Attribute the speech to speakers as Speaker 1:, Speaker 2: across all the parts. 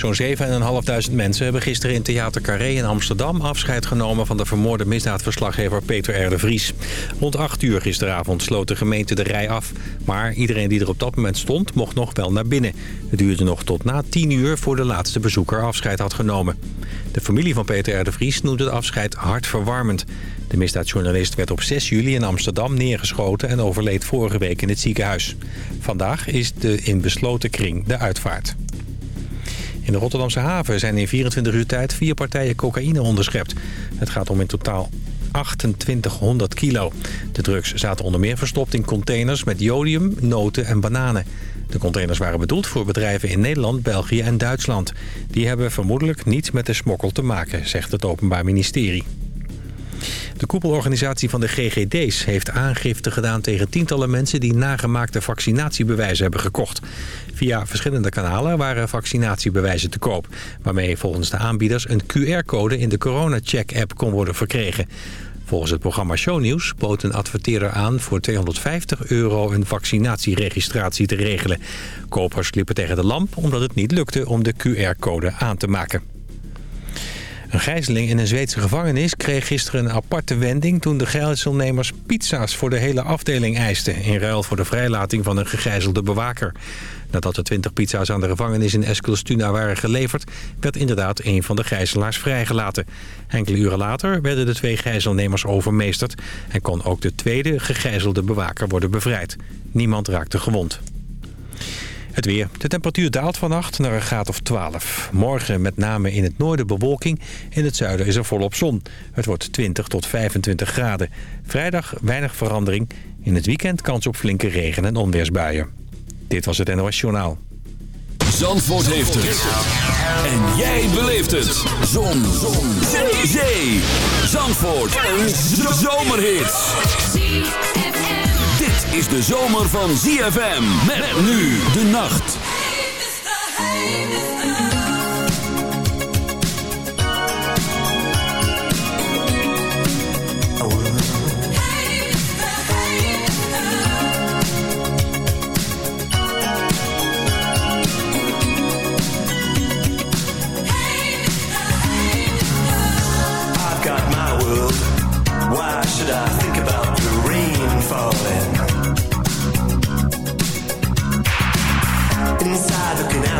Speaker 1: Zo'n 7.500 mensen hebben gisteren in Theater Carré in Amsterdam... afscheid genomen van de vermoorde misdaadverslaggever Peter R. de Vries. Rond 8 uur gisteravond sloot de gemeente de rij af. Maar iedereen die er op dat moment stond, mocht nog wel naar binnen. Het duurde nog tot na 10 uur voor de laatste bezoeker afscheid had genomen. De familie van Peter R. de Vries noemde het afscheid hartverwarmend. De misdaadjournalist werd op 6 juli in Amsterdam neergeschoten... en overleed vorige week in het ziekenhuis. Vandaag is de in besloten kring de uitvaart. In de Rotterdamse haven zijn in 24 uur tijd vier partijen cocaïne onderschept. Het gaat om in totaal 2800 kilo. De drugs zaten onder meer verstopt in containers met jodium, noten en bananen. De containers waren bedoeld voor bedrijven in Nederland, België en Duitsland. Die hebben vermoedelijk niets met de smokkel te maken, zegt het Openbaar Ministerie. De koepelorganisatie van de GGD's heeft aangifte gedaan tegen tientallen mensen die nagemaakte vaccinatiebewijzen hebben gekocht. Via verschillende kanalen waren vaccinatiebewijzen te koop, waarmee volgens de aanbieders een QR-code in de CoronaCheck-app kon worden verkregen. Volgens het programma Shownieuws bood een adverteerder aan voor 250 euro een vaccinatieregistratie te regelen. Kopers liepen tegen de lamp omdat het niet lukte om de QR-code aan te maken. Een gijzeling in een Zweedse gevangenis kreeg gisteren een aparte wending... toen de gijzelnemers pizza's voor de hele afdeling eisten... in ruil voor de vrijlating van een gegijzelde bewaker. Nadat de 20 pizza's aan de gevangenis in Eskilstuna waren geleverd... werd inderdaad een van de gijzelaars vrijgelaten. Enkele uren later werden de twee gijzelnemers overmeesterd... en kon ook de tweede gegijzelde bewaker worden bevrijd. Niemand raakte gewond. Het weer. De temperatuur daalt vannacht naar een graad of 12. Morgen met name in het noorden bewolking. In het zuiden is er volop zon. Het wordt 20 tot 25 graden. Vrijdag weinig verandering. In het weekend kans op flinke regen- en onweersbuien. Dit was het NOS Journaal.
Speaker 2: Zandvoort heeft het. En jij beleeft het. Zon. zon. Zee. Zee. Zandvoort. Een zomerhit is de zomer van ZFM. Met nu de nacht.
Speaker 3: I've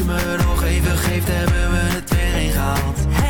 Speaker 4: Als je
Speaker 2: me nog even geeft, hebben we het weer ingehaald.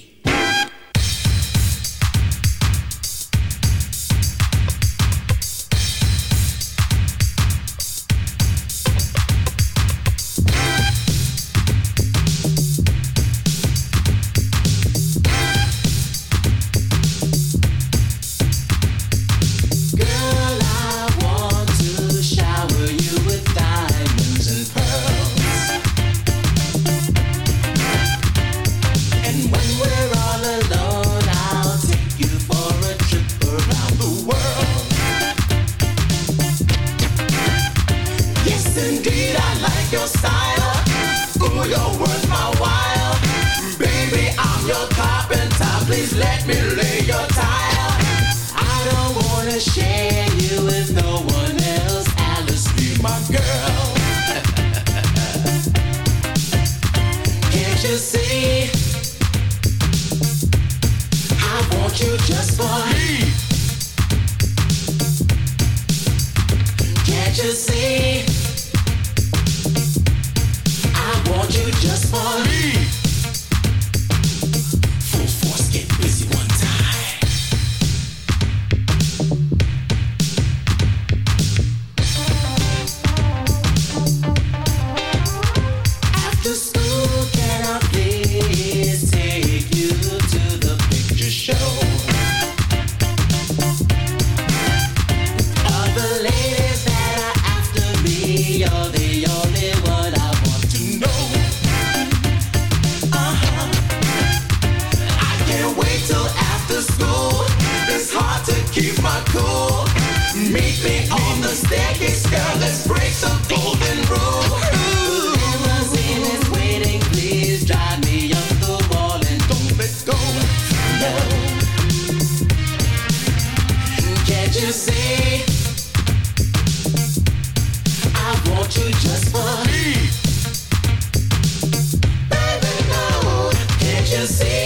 Speaker 5: see.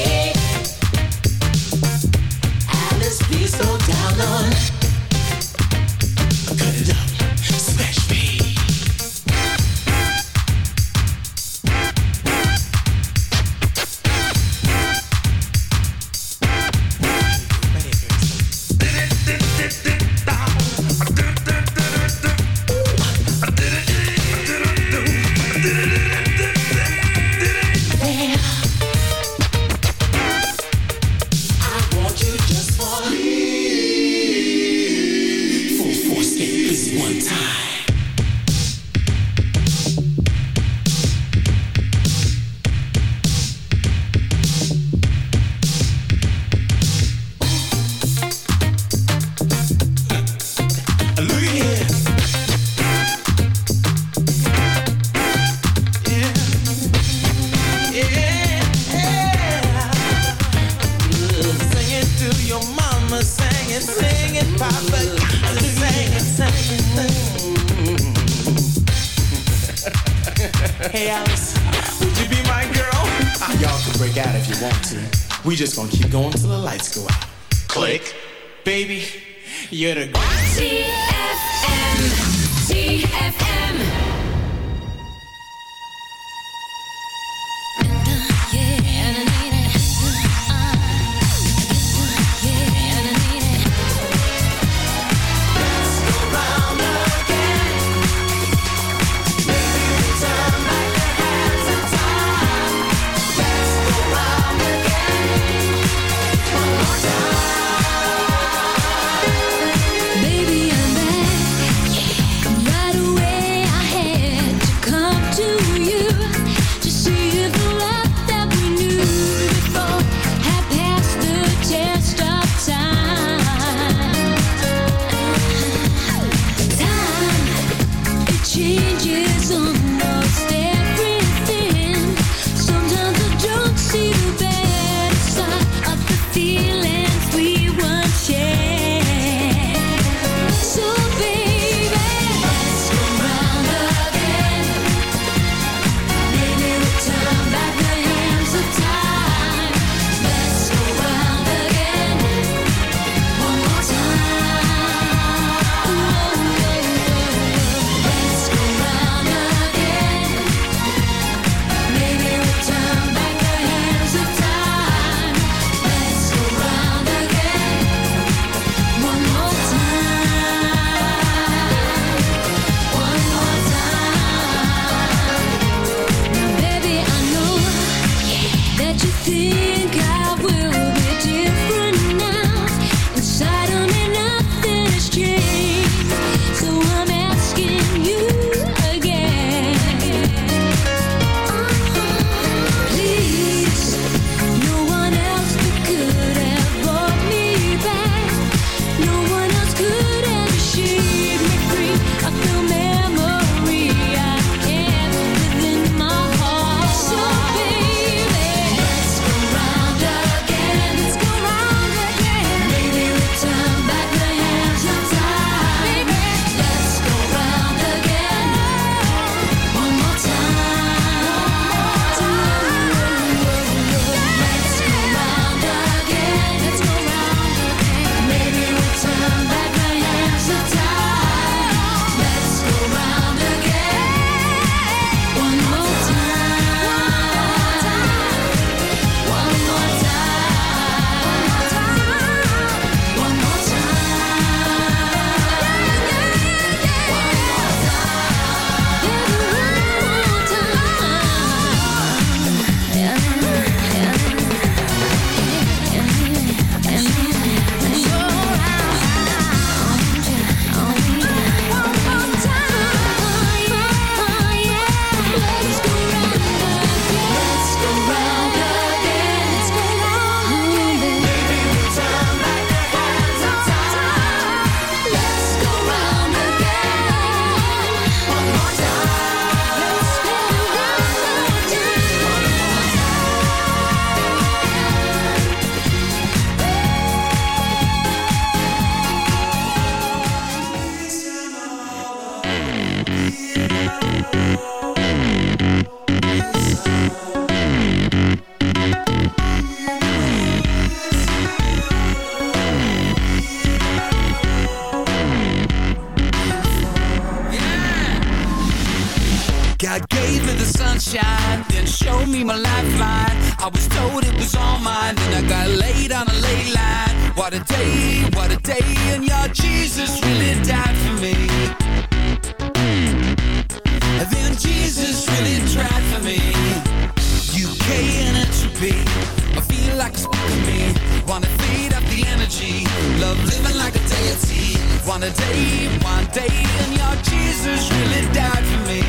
Speaker 6: Jesus really died for me.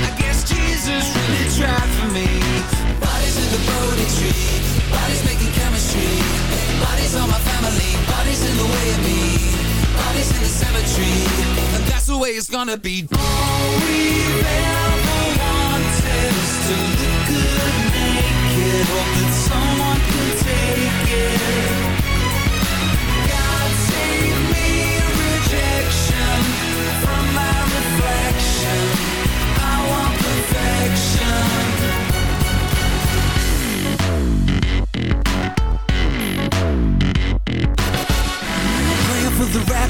Speaker 6: I guess Jesus really tried for me. Bodies in the Tree, bodies making chemistry. Bodies my family, bodies in the way of me. Bodies in the cemetery, that's the way it's gonna be. All we ever to look good naked. Hope that someone can take it.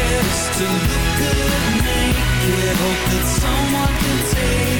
Speaker 6: wanted is to look good naked, hope that someone can take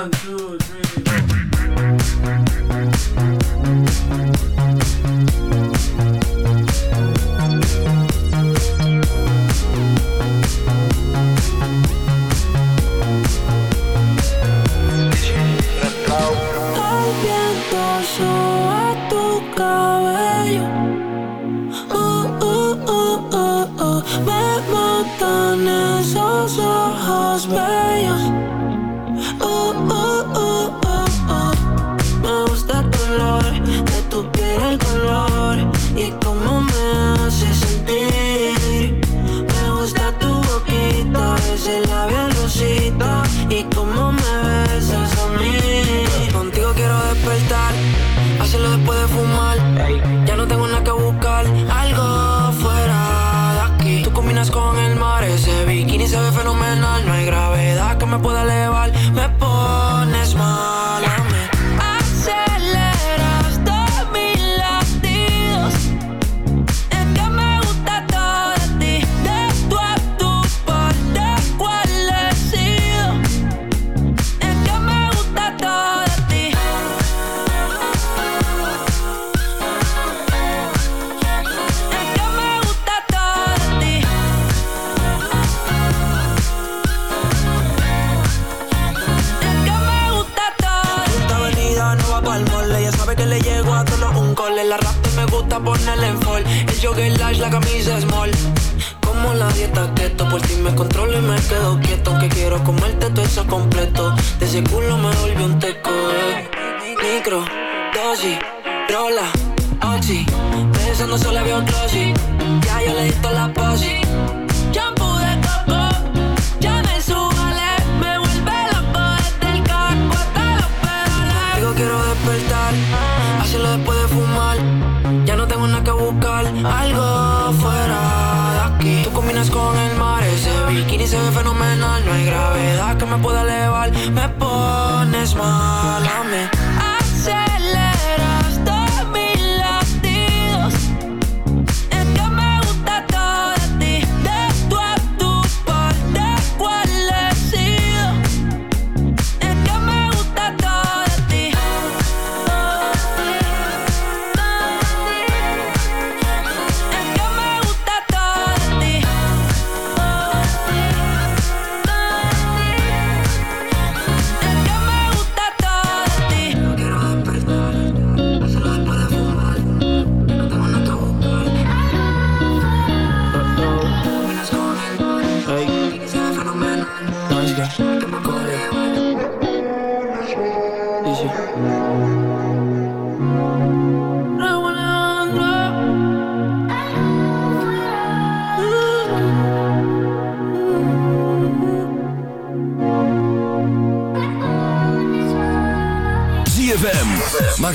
Speaker 7: One, two, Pensando solo veo un closet Ya yo le di toda la posi. Shampoo de coco Ya me subale. Me vuelve loco desde el caco hasta los pedales. Digo quiero despertar Hacerlo después de fumar. Ya no tengo nada que buscar Algo fuera de aquí. Tú combinas con el mar Ese bikini se ve fenomenal. No hay gravedad que me pueda elevar Me pones mal a mí.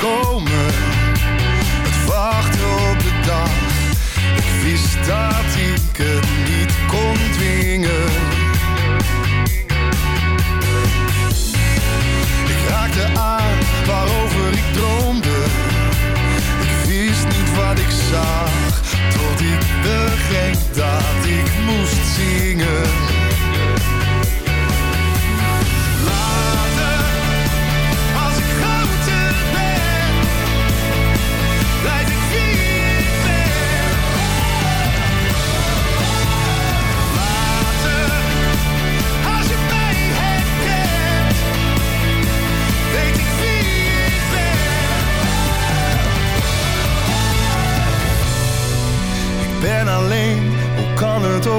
Speaker 8: komen. Het wachten op de dag. Ik wist dat ik het niet kon dwingen.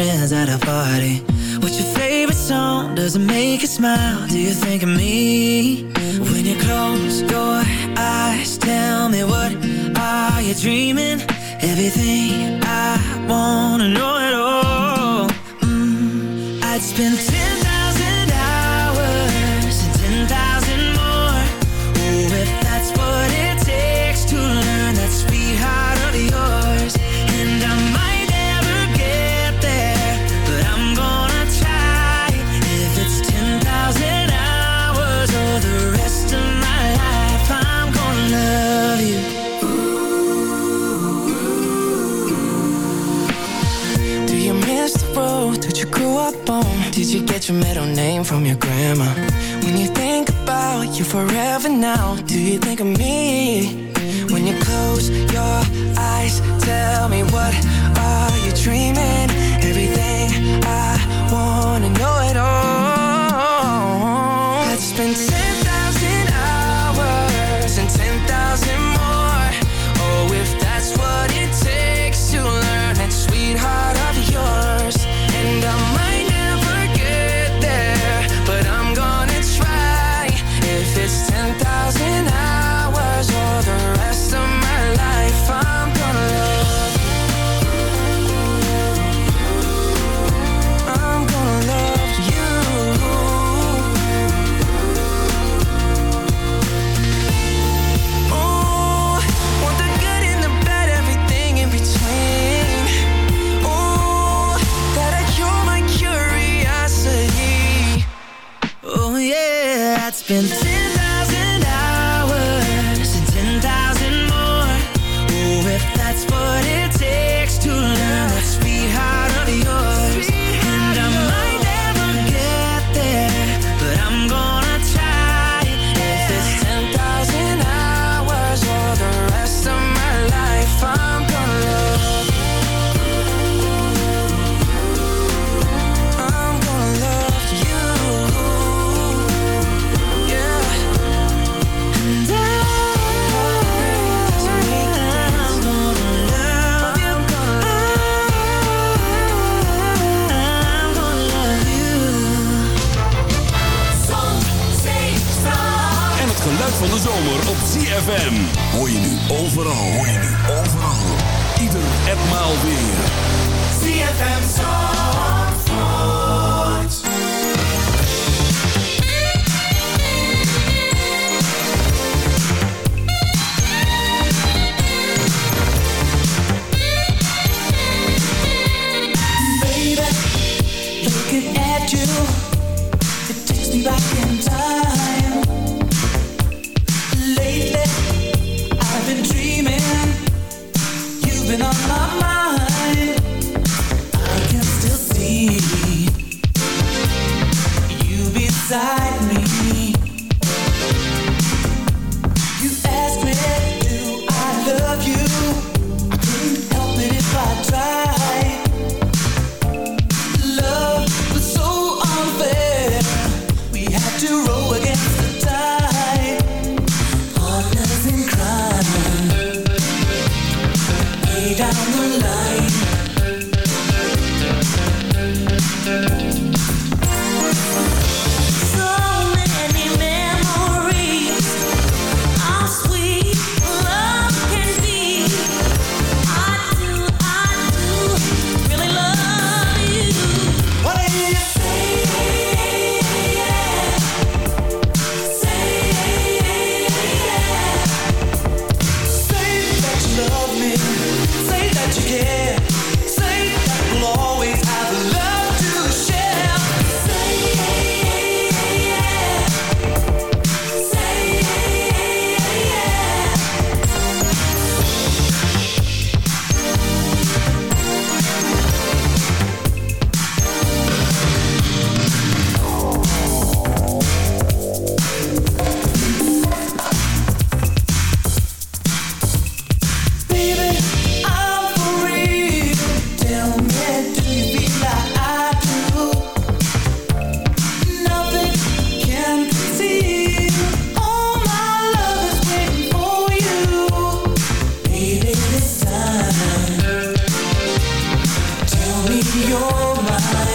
Speaker 9: friends
Speaker 10: at a party What's your favorite song? Does it make you smile? Do you think of me? me
Speaker 2: back in time. time. Tell me
Speaker 5: your mind.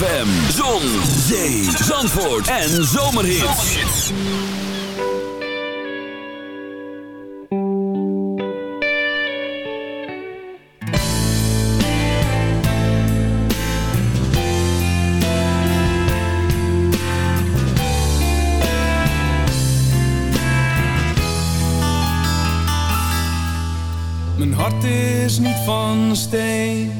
Speaker 5: ZFM, zon, zee, zandvoort en zomerhits.
Speaker 11: Mijn hart is niet van steen,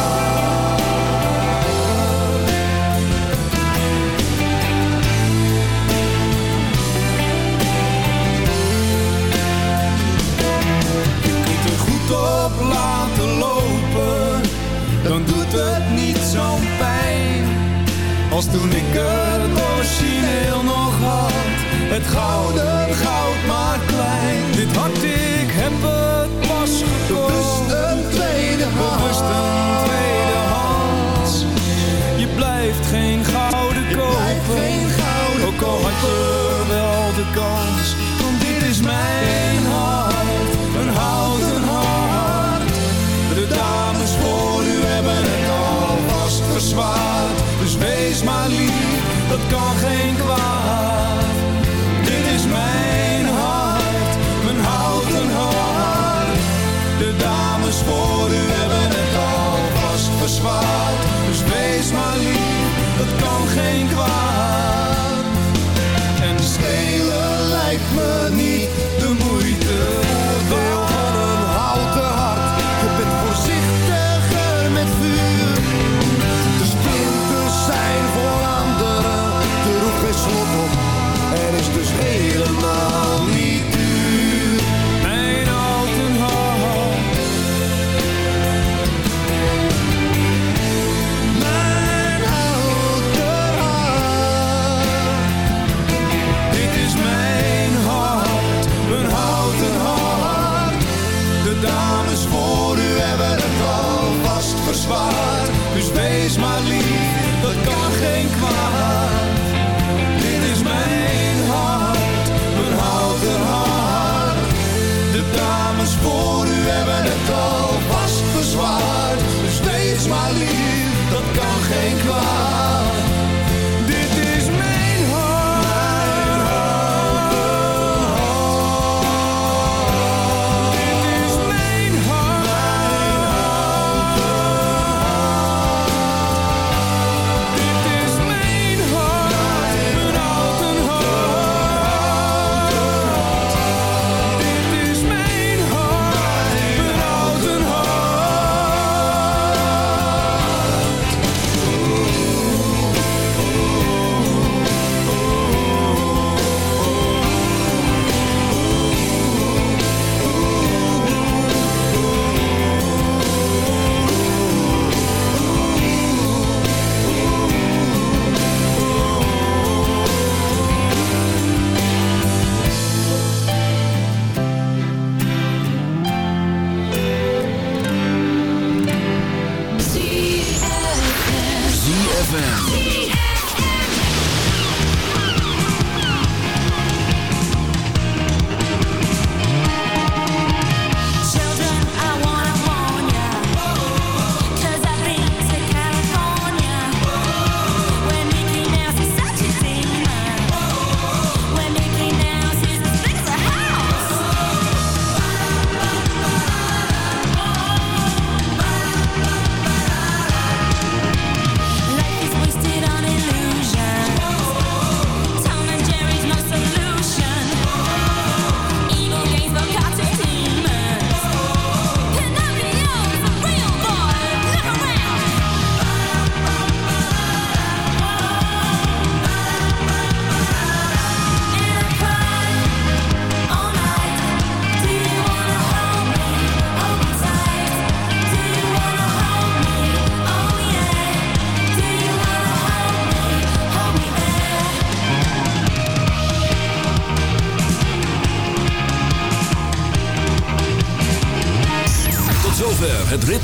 Speaker 11: Als toen ik het origineel nog had, het gouden goud maar klein. Dit hart, ik heb het pas gekocht. Bewust een tweede hand. Bewust een tweede hand. Je blijft geen gouden kopen. Ook al had je wel de kans. Want dit is mijn